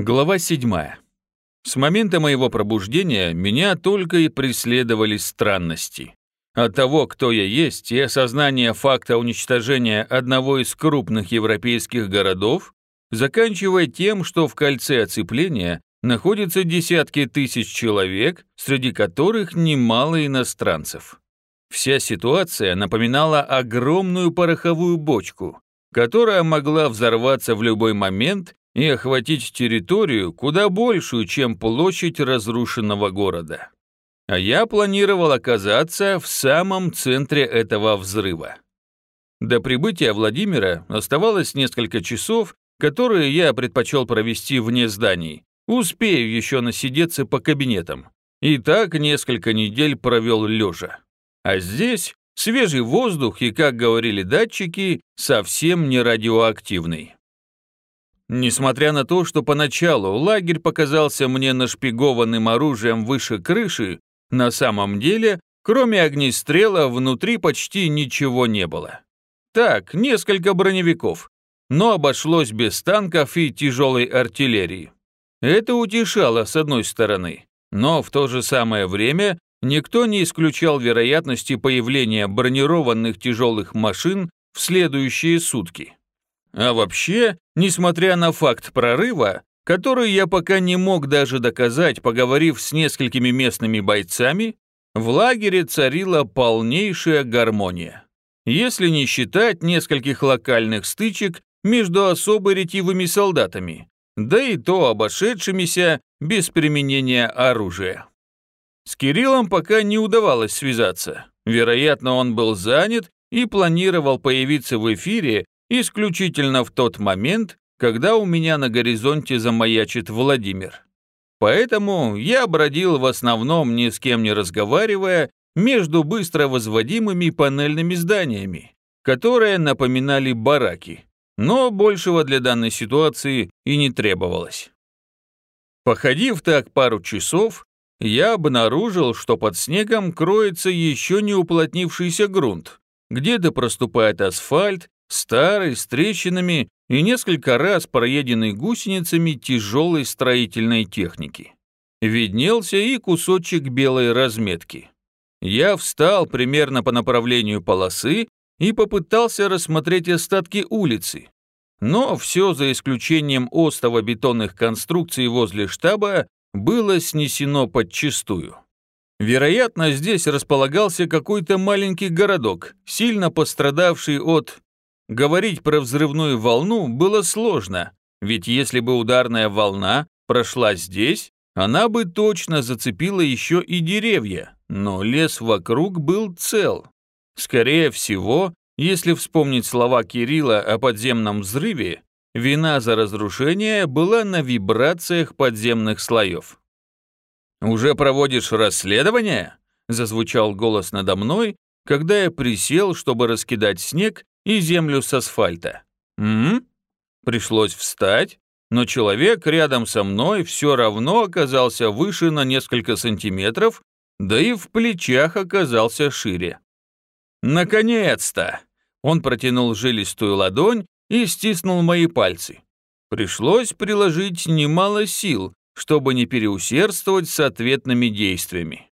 Глава 7. С момента моего пробуждения меня только и преследовали странности. От того, кто я есть, и осознания факта уничтожения одного из крупных европейских городов, заканчивая тем, что в кольце оцепления находятся десятки тысяч человек, среди которых немало иностранцев. Вся ситуация напоминала огромную пороховую бочку, которая могла взорваться в любой момент и охватить территорию куда большую, чем площадь разрушенного города. А я планировал оказаться в самом центре этого взрыва. До прибытия Владимира оставалось несколько часов, которые я предпочел провести вне зданий. Успею еще насидеться по кабинетам. И так несколько недель провел лежа. А здесь свежий воздух и, как говорили датчики, совсем не радиоактивный. Несмотря на то, что поначалу лагерь показался мне нашпигованным оружием выше крыши, на самом деле, кроме огнестрела, внутри почти ничего не было. Так, несколько броневиков, но обошлось без танков и тяжелой артиллерии. Это утешало с одной стороны, но в то же самое время никто не исключал вероятности появления бронированных тяжелых машин в следующие сутки. А вообще, несмотря на факт прорыва, который я пока не мог даже доказать, поговорив с несколькими местными бойцами, в лагере царила полнейшая гармония. Если не считать нескольких локальных стычек между особо ретивыми солдатами, да и то обошедшимися без применения оружия. С Кириллом пока не удавалось связаться. Вероятно, он был занят и планировал появиться в эфире исключительно в тот момент, когда у меня на горизонте замаячит Владимир. Поэтому я бродил в основном ни с кем не разговаривая между быстро возводимыми панельными зданиями, которые напоминали бараки, но большего для данной ситуации и не требовалось. Походив так пару часов, я обнаружил, что под снегом кроется еще не уплотнившийся грунт, где-то проступает асфальт, старый, с трещинами и несколько раз проеденный гусеницами тяжелой строительной техники. Виднелся и кусочек белой разметки. Я встал примерно по направлению полосы и попытался рассмотреть остатки улицы. Но все за исключением остова бетонных конструкций возле штаба было снесено подчистую. Вероятно, здесь располагался какой-то маленький городок, сильно пострадавший от Говорить про взрывную волну было сложно, ведь если бы ударная волна прошла здесь, она бы точно зацепила еще и деревья, но лес вокруг был цел. Скорее всего, если вспомнить слова Кирилла о подземном взрыве, вина за разрушение была на вибрациях подземных слоев. «Уже проводишь расследование?» – зазвучал голос надо мной, когда я присел, чтобы раскидать снег и землю с асфальта. М? Пришлось встать, но человек рядом со мной все равно оказался выше на несколько сантиметров, да и в плечах оказался шире. «Наконец-то!» Он протянул жилистую ладонь и стиснул мои пальцы. Пришлось приложить немало сил, чтобы не переусердствовать с ответными действиями.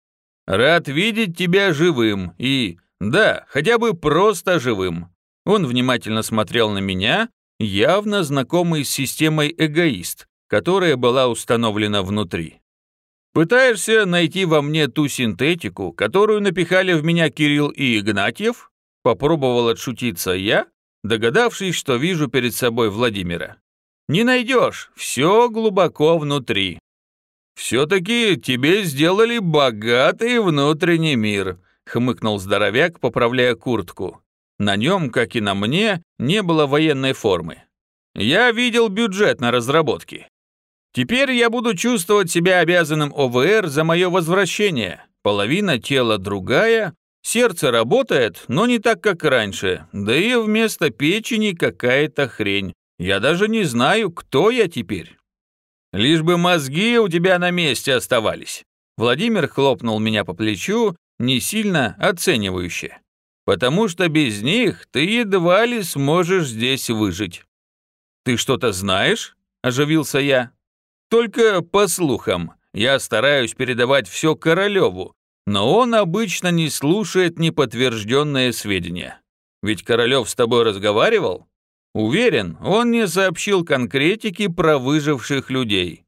«Рад видеть тебя живым и, да, хотя бы просто живым. Он внимательно смотрел на меня, явно знакомый с системой эгоист, которая была установлена внутри. «Пытаешься найти во мне ту синтетику, которую напихали в меня Кирилл и Игнатьев?» Попробовал отшутиться я, догадавшись, что вижу перед собой Владимира. «Не найдешь, все глубоко внутри». «Все-таки тебе сделали богатый внутренний мир», хмыкнул здоровяк, поправляя куртку. На нем, как и на мне, не было военной формы. Я видел бюджет на разработки. Теперь я буду чувствовать себя обязанным ОВР за мое возвращение. Половина тела другая, сердце работает, но не так, как раньше, да и вместо печени какая-то хрень. Я даже не знаю, кто я теперь. Лишь бы мозги у тебя на месте оставались. Владимир хлопнул меня по плечу, не сильно оценивающе потому что без них ты едва ли сможешь здесь выжить». «Ты что-то знаешь?» – оживился я. Только по слухам, я стараюсь передавать все Королеву, но он обычно не слушает неподтвержденные сведения. Ведь Королев с тобой разговаривал? Уверен, он не сообщил конкретики про выживших людей.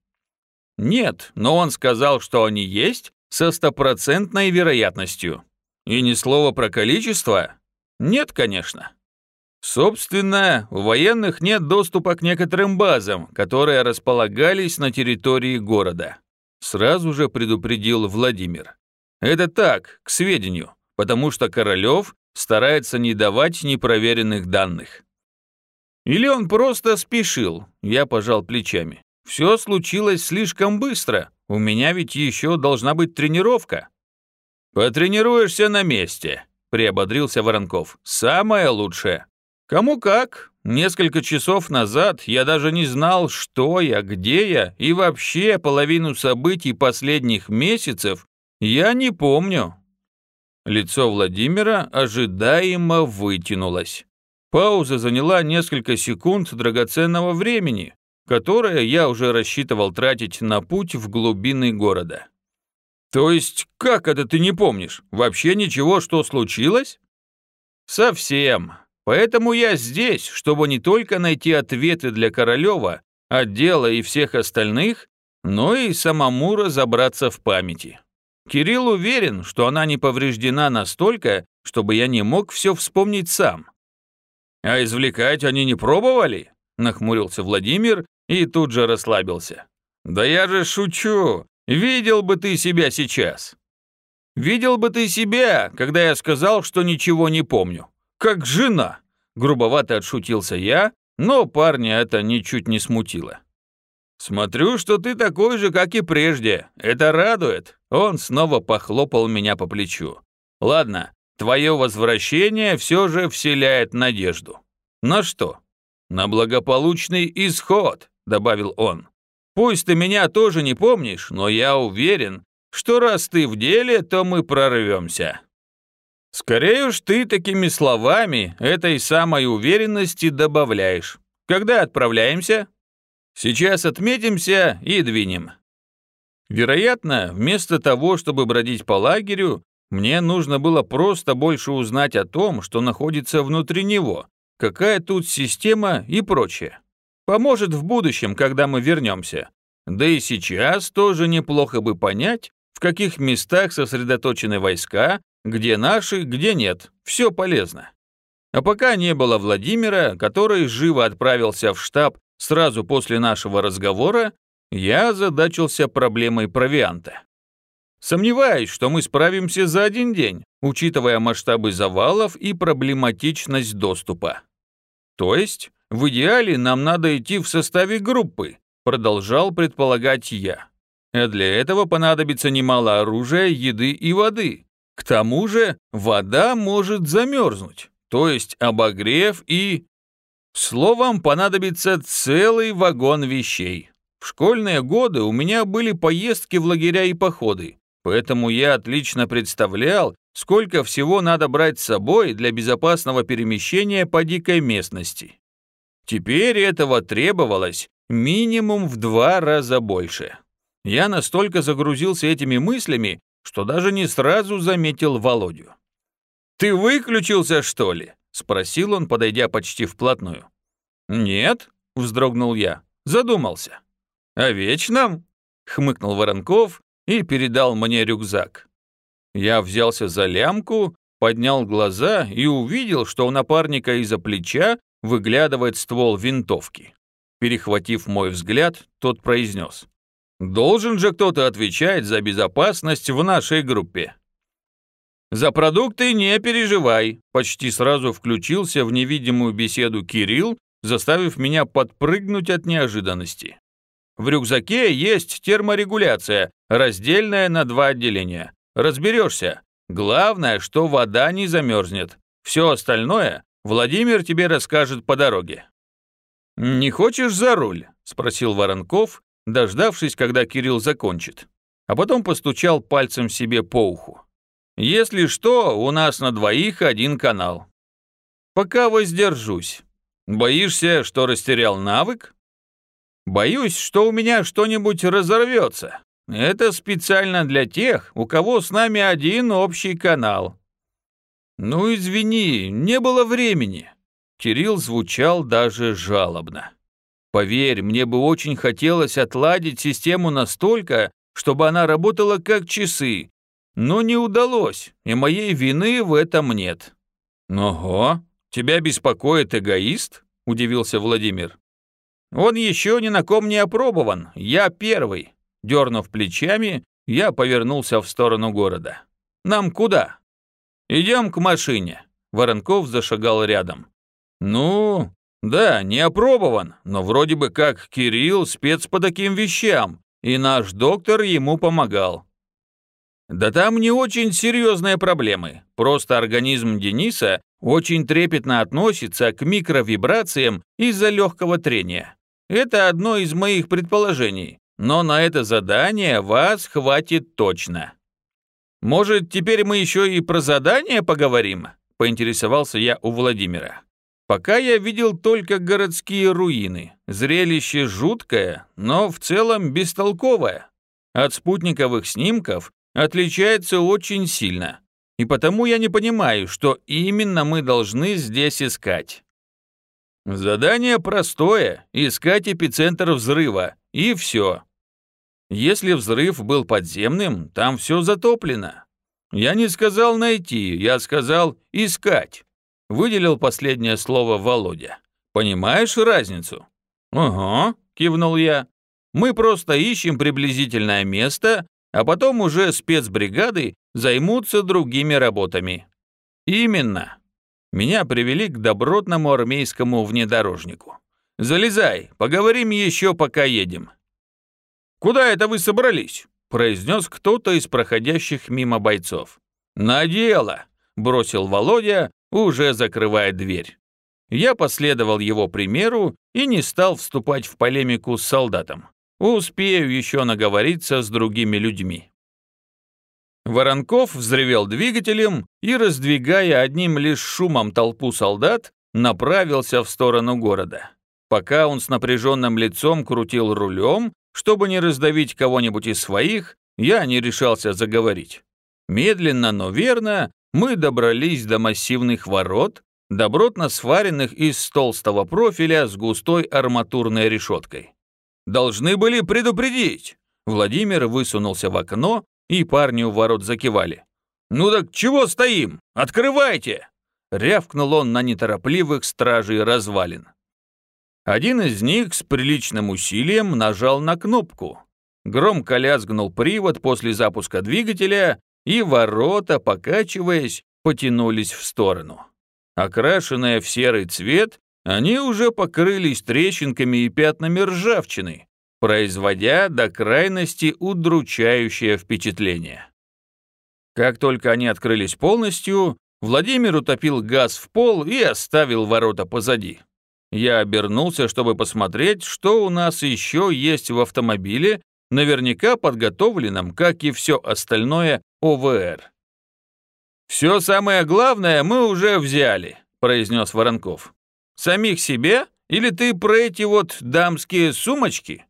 Нет, но он сказал, что они есть со стопроцентной вероятностью. И ни слова про количество? Нет, конечно. Собственно, у военных нет доступа к некоторым базам, которые располагались на территории города. Сразу же предупредил Владимир. Это так, к сведению, потому что Королев старается не давать непроверенных данных. Или он просто спешил, я пожал плечами. Все случилось слишком быстро, у меня ведь еще должна быть тренировка. Потренируешься на месте, приободрился Воронков. Самое лучшее. Кому как. Несколько часов назад я даже не знал, что я, где я, и вообще половину событий последних месяцев я не помню. Лицо Владимира ожидаемо вытянулось. Пауза заняла несколько секунд драгоценного времени, которое я уже рассчитывал тратить на путь в глубины города. То есть, как это ты не помнишь? Вообще ничего, что случилось? Совсем. Поэтому я здесь, чтобы не только найти ответы для Королева, отдела и всех остальных, но и самому разобраться в памяти. Кирилл уверен, что она не повреждена настолько, чтобы я не мог все вспомнить сам. «А извлекать они не пробовали?» – нахмурился Владимир и тут же расслабился. «Да я же шучу! Видел бы ты себя сейчас!» «Видел бы ты себя, когда я сказал, что ничего не помню как жена!» Грубовато отшутился я, но парня это ничуть не смутило. «Смотрю, что ты такой же, как и прежде. Это радует». Он снова похлопал меня по плечу. «Ладно, твое возвращение все же вселяет надежду». «На что?» «На благополучный исход», — добавил он. «Пусть ты меня тоже не помнишь, но я уверен, что раз ты в деле, то мы прорвемся». Скорее уж ты такими словами этой самой уверенности добавляешь. Когда отправляемся? Сейчас отметимся и двинем. Вероятно, вместо того, чтобы бродить по лагерю, мне нужно было просто больше узнать о том, что находится внутри него, какая тут система и прочее. Поможет в будущем, когда мы вернемся. Да и сейчас тоже неплохо бы понять, в каких местах сосредоточены войска где наши, где нет, все полезно. А пока не было Владимира, который живо отправился в штаб сразу после нашего разговора, я озадачился проблемой провианта. Сомневаюсь, что мы справимся за один день, учитывая масштабы завалов и проблематичность доступа. То есть, в идеале нам надо идти в составе группы, продолжал предполагать я. А для этого понадобится немало оружия, еды и воды, к тому же вода может замерзнуть, то есть обогрев и... Словом, понадобится целый вагон вещей. В школьные годы у меня были поездки в лагеря и походы, поэтому я отлично представлял, сколько всего надо брать с собой для безопасного перемещения по дикой местности. Теперь этого требовалось минимум в два раза больше. Я настолько загрузился этими мыслями, что даже не сразу заметил Володю. «Ты выключился, что ли?» — спросил он, подойдя почти вплотную. «Нет», — вздрогнул я, задумался. «О вечном?» — хмыкнул Воронков и передал мне рюкзак. Я взялся за лямку, поднял глаза и увидел, что у напарника из-за плеча выглядывает ствол винтовки. Перехватив мой взгляд, тот произнес. Должен же кто-то отвечать за безопасность в нашей группе. За продукты не переживай, почти сразу включился в невидимую беседу Кирилл, заставив меня подпрыгнуть от неожиданности. В рюкзаке есть терморегуляция, раздельная на два отделения. Разберешься. Главное, что вода не замерзнет. Все остальное Владимир тебе расскажет по дороге. «Не хочешь за руль?» – спросил Воронков, дождавшись, когда Кирилл закончит, а потом постучал пальцем себе по уху. «Если что, у нас на двоих один канал. Пока воздержусь. Боишься, что растерял навык?» Боюсь, что у меня что-нибудь разорвется. Это специально для тех, у кого с нами один общий канал». «Ну, извини, не было времени». Кирилл звучал даже жалобно. «Поверь, мне бы очень хотелось отладить систему настолько, чтобы она работала как часы, но не удалось, и моей вины в этом нет». «Ого, тебя беспокоит эгоист?» – удивился Владимир. «Он еще ни на ком не опробован, я первый». Дернув плечами, я повернулся в сторону города. «Нам куда?» «Идем к машине». Воронков зашагал рядом. «Ну, да, не опробован, но вроде бы как Кирилл спец по таким вещам, и наш доктор ему помогал. Да там не очень серьезные проблемы. Просто организм Дениса очень трепетно относится к микровибрациям из-за легкого трения. Это одно из моих предположений, но на это задание вас хватит точно. Может, теперь мы еще и про задание поговорим? Поинтересовался я у Владимира. Пока я видел только городские руины. Зрелище жуткое, но в целом бестолковое. От спутниковых снимков отличается очень сильно. И потому я не понимаю, что именно мы должны здесь искать. Задание простое – искать эпицентр взрыва, и все. Если взрыв был подземным, там все затоплено. Я не сказал найти, я сказал искать. Выделил последнее слово Володя. Понимаешь разницу? Ага, кивнул я. Мы просто ищем приблизительное место, а потом уже спецбригады займутся другими работами. Именно. Меня привели к добротному армейскому внедорожнику. Залезай, поговорим еще, пока едем. Куда это вы собрались? произнес кто-то из проходящих мимо бойцов. «На дело!» – бросил Володя, уже закрывая дверь. Я последовал его примеру и не стал вступать в полемику с солдатом. Успею еще наговориться с другими людьми. Воронков взревел двигателем и, раздвигая одним лишь шумом толпу солдат, направился в сторону города. Пока он с напряженным лицом крутил рулем, чтобы не раздавить кого-нибудь из своих, я не решался заговорить. Медленно, но верно, мы добрались до массивных ворот, добротно сваренных из толстого профиля с густой арматурной решеткой. Должны были предупредить. Владимир высунулся в окно, и парни у ворот закивали. «Ну так чего стоим? Открывайте!» Рявкнул он на неторопливых стражей развалин. Один из них с приличным усилием нажал на кнопку. Громко лязгнул привод после запуска двигателя, и ворота, покачиваясь, потянулись в сторону. Окрашенные в серый цвет, они уже покрылись трещинками и пятнами ржавчины, производя до крайности удручающее впечатление. Как только они открылись полностью, Владимир утопил газ в пол и оставил ворота позади. Я обернулся, чтобы посмотреть, что у нас еще есть в автомобиле, наверняка подготовленном, как и все остальное, ОВР. «Все самое главное мы уже взяли», – произнес Воронков. Самих себе? Или ты про эти вот дамские сумочки?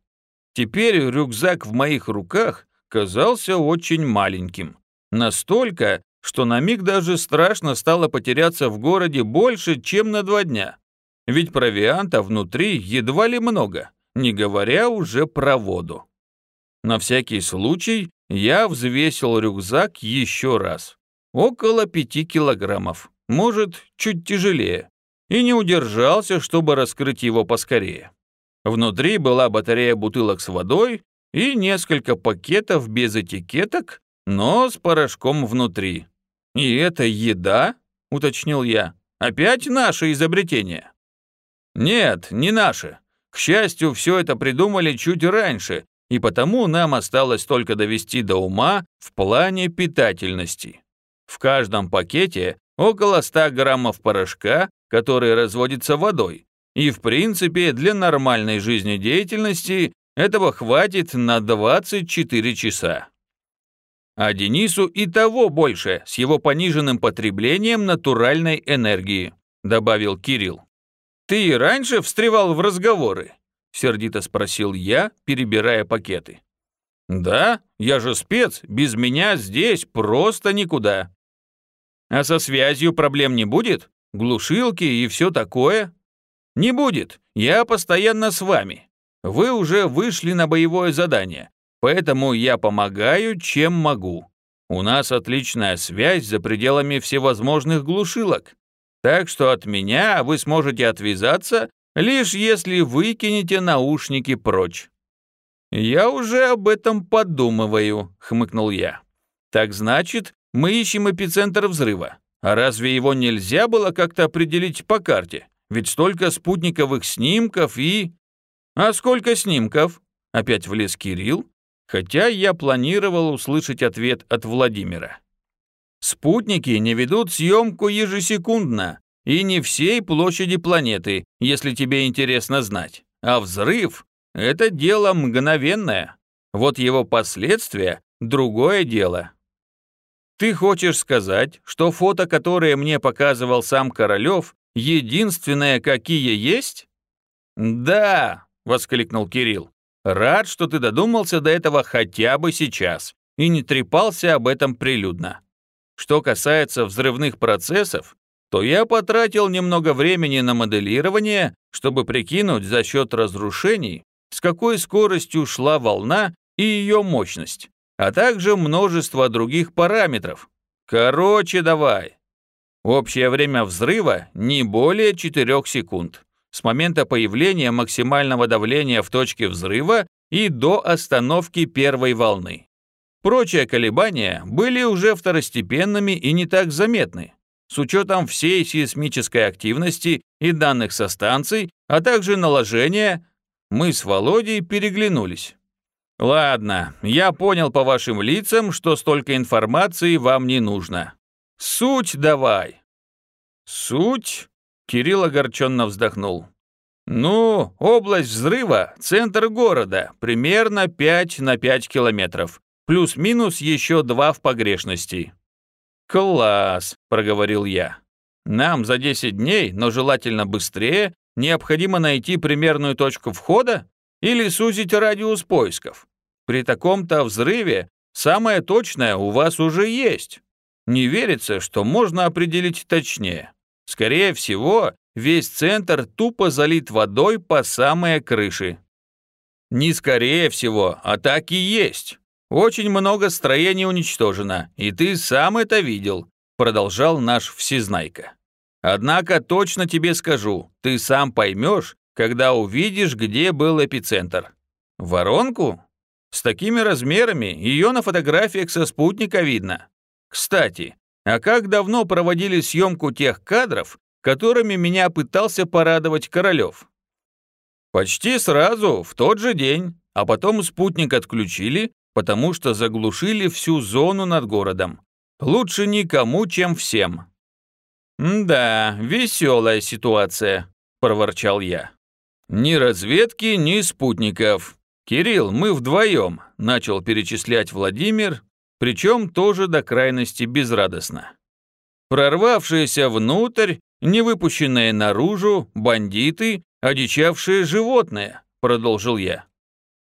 Теперь рюкзак в моих руках казался очень маленьким. Настолько, что на миг даже страшно стало потеряться в городе больше, чем на два дня. Ведь провианта внутри едва ли много, не говоря уже про воду. На всякий случай я взвесил рюкзак еще раз. Около пяти килограммов, может, чуть тяжелее и не удержался, чтобы раскрыть его поскорее. Внутри была батарея бутылок с водой и несколько пакетов без этикеток, но с порошком внутри. «И это еда?» — уточнил я. «Опять наше изобретение?» «Нет, не наше. К счастью, все это придумали чуть раньше, и потому нам осталось только довести до ума в плане питательности. В каждом пакете около 100 граммов порошка который разводится водой. И в принципе для нормальной жизнедеятельности этого хватит на 24 часа. А Денису и того больше с его пониженным потреблением натуральной энергии, добавил Кирилл. Ты и раньше встревал в разговоры. — сердито спросил я, перебирая пакеты. «Да, я же спец, без меня здесь просто никуда». «А со связью проблем не будет? Глушилки и все такое?» «Не будет, я постоянно с вами. Вы уже вышли на боевое задание, поэтому я помогаю, чем могу. У нас отличная связь за пределами всевозможных глушилок, так что от меня вы сможете отвязаться, лишь если выкинете наушники прочь». «Я уже об этом подумываю», — хмыкнул я. «Так значит, мы ищем эпицентр взрыва. А разве его нельзя было как-то определить по карте? Ведь столько спутниковых снимков и...» «А сколько снимков?» — опять влез Кирилл, хотя я планировал услышать ответ от Владимира. «Спутники не ведут съемку ежесекундно, и не всей площади планеты, если тебе интересно знать. А взрыв это дело мгновенное. Вот его последствия – другое дело. Ты хочешь сказать, что фото, которое мне показывал сам Королёв, единственное, какие есть? Да, воскликнул Кирилл. Рад, что ты додумался до этого хотя бы сейчас и не трепался об этом прилюдно. Что касается взрывных процессов, то я потратил немного времени на моделирование, чтобы прикинуть за счет разрушений, с какой скоростью шла волна и ее мощность, а также множество других параметров. Короче, давай. Общее время взрыва не более 4 секунд. С момента появления максимального давления в точке взрыва и до остановки первой волны. Прочие колебания были уже второстепенными и не так заметны. С учетом всей сейсмической активности и данных со станций, а также наложения, мы с Володей переглянулись. «Ладно, я понял по вашим лицам, что столько информации вам не нужно. Суть давай». «Суть?» — Кирилл огорченно вздохнул. «Ну, область взрыва — центр города, примерно 5 на 5 километров, плюс-минус еще два в погрешности». «Класс», — проговорил я. «Нам за 10 дней, но желательно быстрее, Необходимо найти примерную точку входа или сузить радиус поисков. При таком-то взрыве самое точное у вас уже есть. Не верится, что можно определить точнее. Скорее всего, весь центр тупо залит водой по самые крыши. Не скорее всего, а так и есть. Очень много строений уничтожено, и ты сам это видел, продолжал наш всезнайка. Однако точно тебе скажу, ты сам поймешь, когда увидишь, где был эпицентр. Воронку? С такими размерами ее на фотографиях со спутника видно. Кстати, а как давно проводили съемку тех кадров, которыми меня пытался порадовать Королёв? Почти сразу, в тот же день, а потом спутник отключили, потому что заглушили всю зону над городом. Лучше никому, чем всем. «Да, веселая ситуация», – проворчал я. «Ни разведки, ни спутников. Кирилл, мы вдвоем», – начал перечислять Владимир, причем тоже до крайности безрадостно. Прорвавшиеся внутрь, не выпущенные наружу, бандиты, одичавшие животные, продолжил я.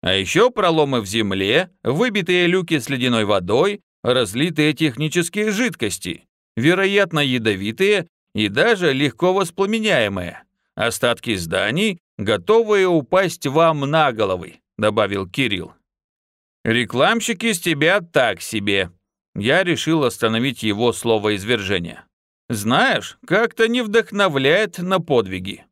А еще проломы в земле, выбитые люки с ледяной водой, разлитые технические жидкости, вероятно, ядовитые и даже легко воспламеняемые. Остатки зданий, готовые упасть вам на головы», — добавил Кирилл. «Рекламщики с тебя так себе». Я решил остановить его слово извержения. «Знаешь, как-то не вдохновляет на подвиги».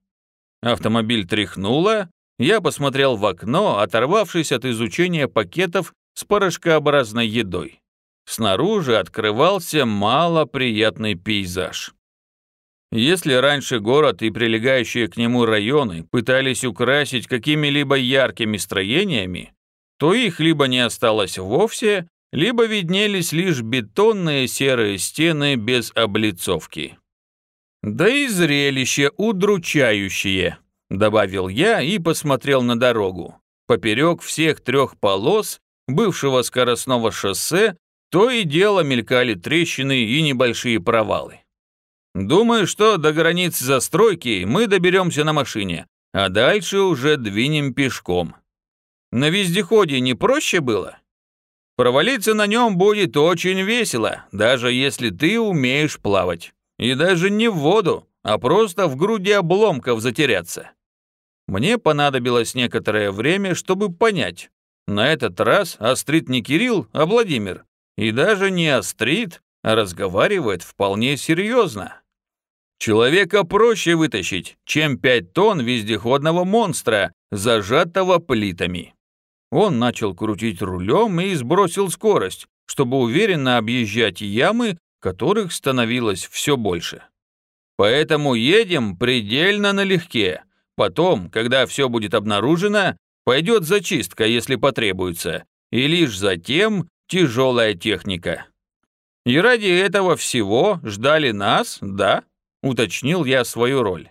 Автомобиль тряхнуло, я посмотрел в окно, оторвавшись от изучения пакетов с порошкообразной едой. Снаружи открывался малоприятный пейзаж. Если раньше город и прилегающие к нему районы пытались украсить какими-либо яркими строениями, то их либо не осталось вовсе, либо виднелись лишь бетонные серые стены без облицовки. «Да и зрелище удручающее», — добавил я и посмотрел на дорогу. Поперек всех трех полос бывшего скоростного шоссе то и дело мелькали трещины и небольшие провалы. Думаю, что до границ застройки мы доберемся на машине, а дальше уже двинем пешком. На вездеходе не проще было? Провалиться на нем будет очень весело, даже если ты умеешь плавать. И даже не в воду, а просто в груди обломков затеряться. Мне понадобилось некоторое время, чтобы понять. На этот раз острит не Кирилл, а Владимир. И даже не острит, а разговаривает вполне серьезно. Человека проще вытащить, чем пять тонн вездеходного монстра, зажатого плитами. Он начал крутить рулем и сбросил скорость, чтобы уверенно объезжать ямы, которых становилось все больше. Поэтому едем предельно налегке. Потом, когда все будет обнаружено, пойдет зачистка, если потребуется, и лишь затем тяжелая техника. И ради этого всего ждали нас, да? Уточнил я свою роль.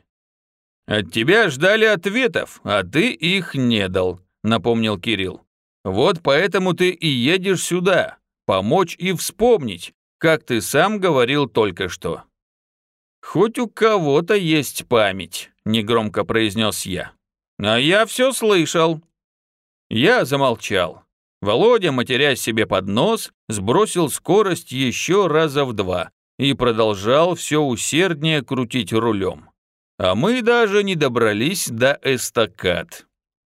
От тебя ждали ответов, а ты их не дал, напомнил Кирилл. «Вот поэтому ты и едешь сюда, помочь и вспомнить, как ты сам говорил только что». «Хоть у кого-то есть память», — негромко произнес я. «А я все слышал». Я замолчал. Володя, матерясь себе под нос, сбросил скорость еще раза в два и продолжал все усерднее крутить рулем. А мы даже не добрались до эстакад.